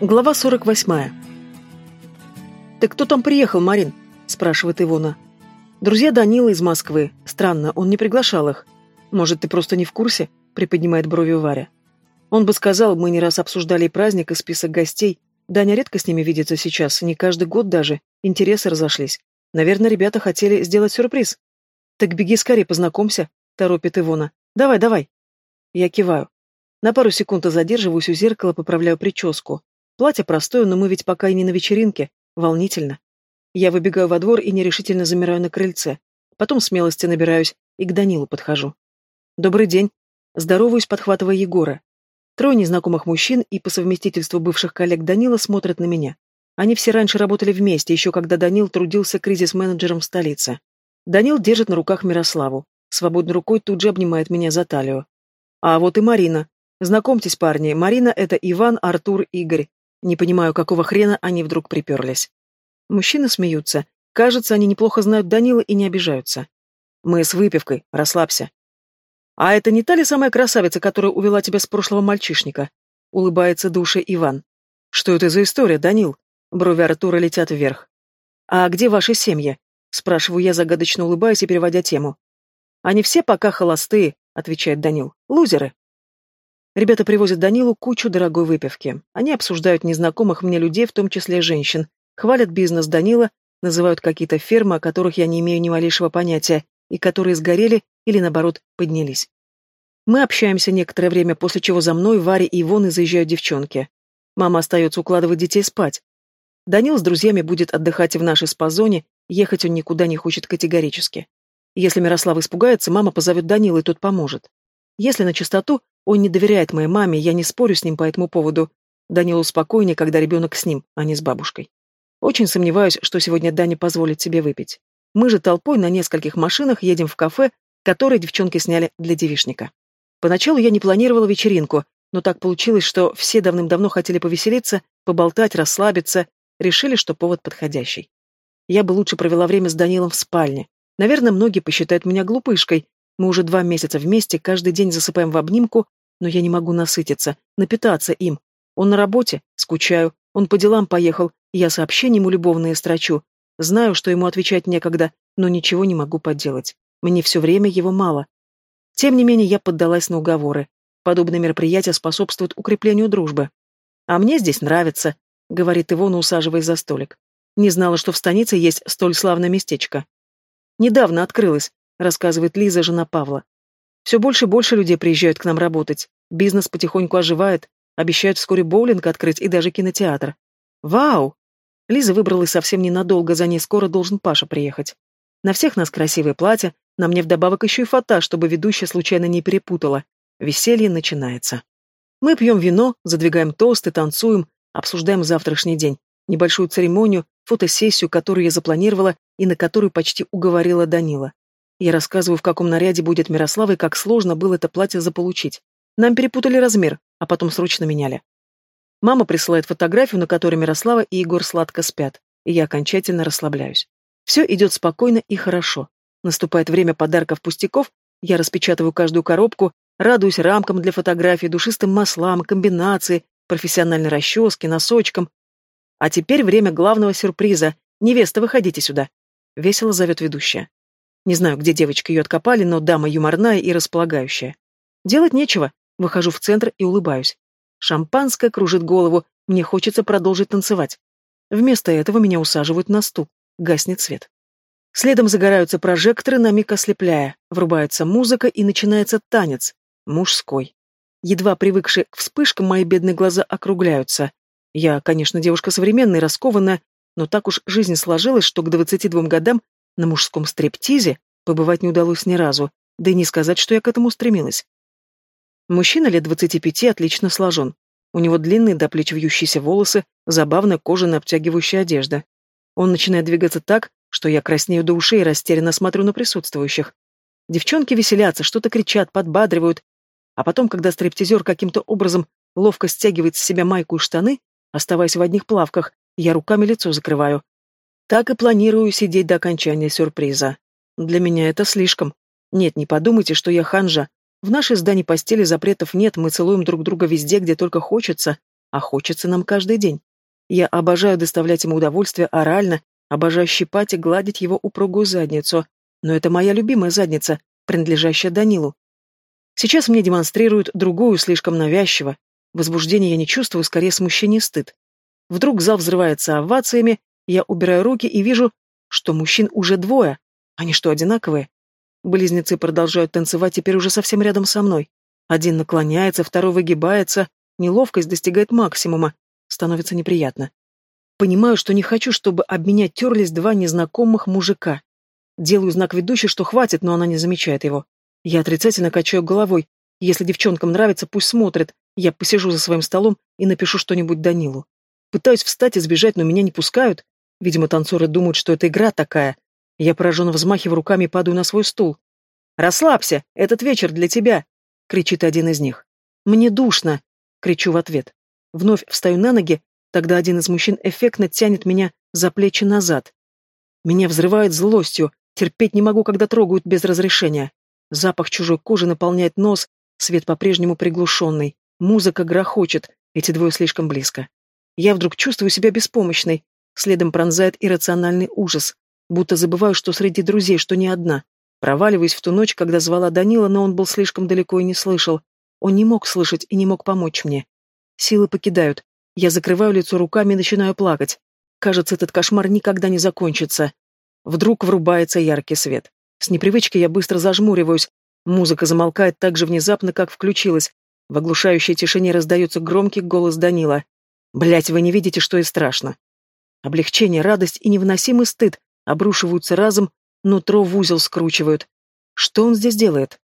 Глава 48. «Ты кто там приехал, Марин?» – спрашивает Ивона. «Друзья Данила из Москвы. Странно, он не приглашал их. Может, ты просто не в курсе?» – приподнимает брови Варя. Он бы сказал, мы не раз обсуждали праздник, и список гостей. Даня редко с ними видится сейчас, не каждый год даже. Интересы разошлись. Наверное, ребята хотели сделать сюрприз. «Так беги скорее, познакомься», – торопит Ивона. «Давай, давай». Я киваю. На пару секунд задерживаюсь у зеркала, поправляю прическу. Платье простое, но мы ведь пока и не на вечеринке. Волнительно. Я выбегаю во двор и нерешительно замираю на крыльце. Потом смелости набираюсь и к Данилу подхожу. «Добрый день». Здороваюсь, подхватывая Егора. Трое незнакомых мужчин и по совместительству бывших коллег Данила смотрят на меня. Они все раньше работали вместе, еще когда Данил трудился кризис-менеджером в столице. Данил держит на руках Мирославу. Свободной рукой тут же обнимает меня за талию. А вот и Марина. Знакомьтесь, парни, Марина — это Иван, Артур, Игорь. Не понимаю, какого хрена они вдруг приперлись. Мужчины смеются. Кажется, они неплохо знают Данила и не обижаются. Мы с выпивкой, расслабься. А это не та ли самая красавица, которая увела тебя с прошлого мальчишника? Улыбается душа Иван. Что это за история, Данил? Брови Артура летят вверх. А где ваши семьи? Спрашиваю я, загадочно улыбаясь и переводя тему. Они все пока холостые, отвечает Данил. Лузеры. Ребята привозят Данилу кучу дорогой выпивки. Они обсуждают незнакомых мне людей, в том числе женщин, хвалят бизнес Данила, называют какие-то фермы, о которых я не имею ни малейшего понятия, и которые сгорели или, наоборот, поднялись. Мы общаемся некоторое время, после чего за мной, Варя и Ивоны заезжают девчонки. Мама остается укладывать детей спать. Данил с друзьями будет отдыхать в нашей спа-зоне, ехать он никуда не хочет категорически. Если Мирослава испугается, мама позовет Данила, и тот поможет. Если на чистоту, он не доверяет моей маме, я не спорю с ним по этому поводу. Данилу спокойнее, когда ребенок с ним, а не с бабушкой. Очень сомневаюсь, что сегодня Даня позволит себе выпить. Мы же толпой на нескольких машинах едем в кафе, которое девчонки сняли для девишника. Поначалу я не планировала вечеринку, но так получилось, что все давным-давно хотели повеселиться, поболтать, расслабиться, решили, что повод подходящий. Я бы лучше провела время с Данилом в спальне. Наверное, многие посчитают меня глупышкой, мы уже два месяца вместе, каждый день засыпаем в обнимку, но я не могу насытиться, напитаться им. Он на работе, скучаю, он по делам поехал, я сообщения ему любовные строчу. Знаю, что ему отвечать некогда, но ничего не могу поделать. Мне все время его мало. Тем не менее, я поддалась на уговоры. Подобные мероприятия способствуют укреплению дружбы. «А мне здесь нравится», — говорит Ивона, усаживаясь за столик. «Не знала, что в станице есть столь славное местечко». «Недавно открылось рассказывает Лиза, жена Павла. Все больше и больше людей приезжают к нам работать. Бизнес потихоньку оживает. Обещают вскоре боулинг открыть и даже кинотеатр. Вау! Лиза выбралась совсем ненадолго, за ней скоро должен Паша приехать. На всех нас красивые платья, на мне вдобавок еще и фата, чтобы ведущая случайно не перепутала. Веселье начинается. Мы пьем вино, задвигаем тосты, танцуем, обсуждаем завтрашний день, небольшую церемонию, фотосессию, которую я запланировала и на которую почти уговорила Данила. Я рассказываю, в каком наряде будет Мирослава и как сложно было это платье заполучить. Нам перепутали размер, а потом срочно меняли. Мама присылает фотографию, на которой Мирослава и Егор сладко спят, и я окончательно расслабляюсь. Все идет спокойно и хорошо. Наступает время подарков-пустяков, я распечатываю каждую коробку, радуюсь рамкам для фотографий, душистым маслам, комбинации, профессиональной расческе, носочкам. А теперь время главного сюрприза. Невеста, выходите сюда. Весело зовет ведущая. Не знаю, где девочки ее откопали, но дама юморная и располагающая. Делать нечего. Выхожу в центр и улыбаюсь. Шампанское кружит голову, мне хочется продолжить танцевать. Вместо этого меня усаживают на стул. Гаснет свет. Следом загораются прожекторы, на миг ослепляя. Врубается музыка и начинается танец. Мужской. Едва привыкшие к вспышкам, мои бедные глаза округляются. Я, конечно, девушка современная, раскованная, но так уж жизнь сложилась, что к 22 годам на мужском стриптизе побывать не удалось ни разу, да и не сказать, что я к этому стремилась. Мужчина лет двадцати пяти отлично сложен. У него длинные до плеч вьющиеся волосы, забавная кожаная обтягивающая одежда. Он начинает двигаться так, что я краснею до ушей и растерянно смотрю на присутствующих. Девчонки веселятся, что-то кричат, подбадривают. А потом, когда стриптизер каким-то образом ловко стягивает с себя майку и штаны, оставаясь в одних плавках, я руками лицо закрываю, так и планирую сидеть до окончания сюрприза. Для меня это слишком. Нет, не подумайте, что я ханжа. В нашей здании постели запретов нет, мы целуем друг друга везде, где только хочется, а хочется нам каждый день. Я обожаю доставлять ему удовольствие орально, обожаю щипать и гладить его упругую задницу, но это моя любимая задница, принадлежащая Данилу. Сейчас мне демонстрируют другую, слишком навязчиво. Возбуждения я не чувствую, скорее смущение и стыд. Вдруг зал взрывается овациями, я убираю руки и вижу, что мужчин уже двое. Они что, одинаковые? Близнецы продолжают танцевать теперь уже совсем рядом со мной. Один наклоняется, второй выгибается, неловкость достигает максимума, становится неприятно. Понимаю, что не хочу, чтобы об меня терлись два незнакомых мужика. Делаю знак ведущей, что хватит, но она не замечает его. Я отрицательно качаю головой. Если девчонкам нравится, пусть смотрят. Я посижу за своим столом и напишу что-нибудь Данилу. Пытаюсь встать и сбежать, но меня не пускают. Видимо, танцоры думают, что это игра такая. Я пораженно взмахиваю руками и падаю на свой стул. «Расслабься! Этот вечер для тебя!» — кричит один из них. «Мне душно!» — кричу в ответ. Вновь встаю на ноги, тогда один из мужчин эффектно тянет меня за плечи назад. Меня взрывает злостью, терпеть не могу, когда трогают без разрешения. Запах чужой кожи наполняет нос, свет по-прежнему приглушенный, музыка грохочет, эти двое слишком близко. Я вдруг чувствую себя беспомощной, следом пронзает иррациональный ужас, будто забываю, что среди друзей, что не одна. Проваливаюсь в ту ночь, когда звала Данила, но он был слишком далеко и не слышал. Он не мог слышать и не мог помочь мне. Силы покидают. Я закрываю лицо руками и начинаю плакать. Кажется, этот кошмар никогда не закончится. Вдруг врубается яркий свет. С непривычки я быстро зажмуриваюсь. Музыка замолкает так же внезапно, как включилась. В оглушающей тишине раздается громкий голос Данила. Блять, вы не видите, что и страшно. Облегчение, радость и невыносимый стыд обрушиваются разом, нутро в узел скручивают. Что он здесь делает?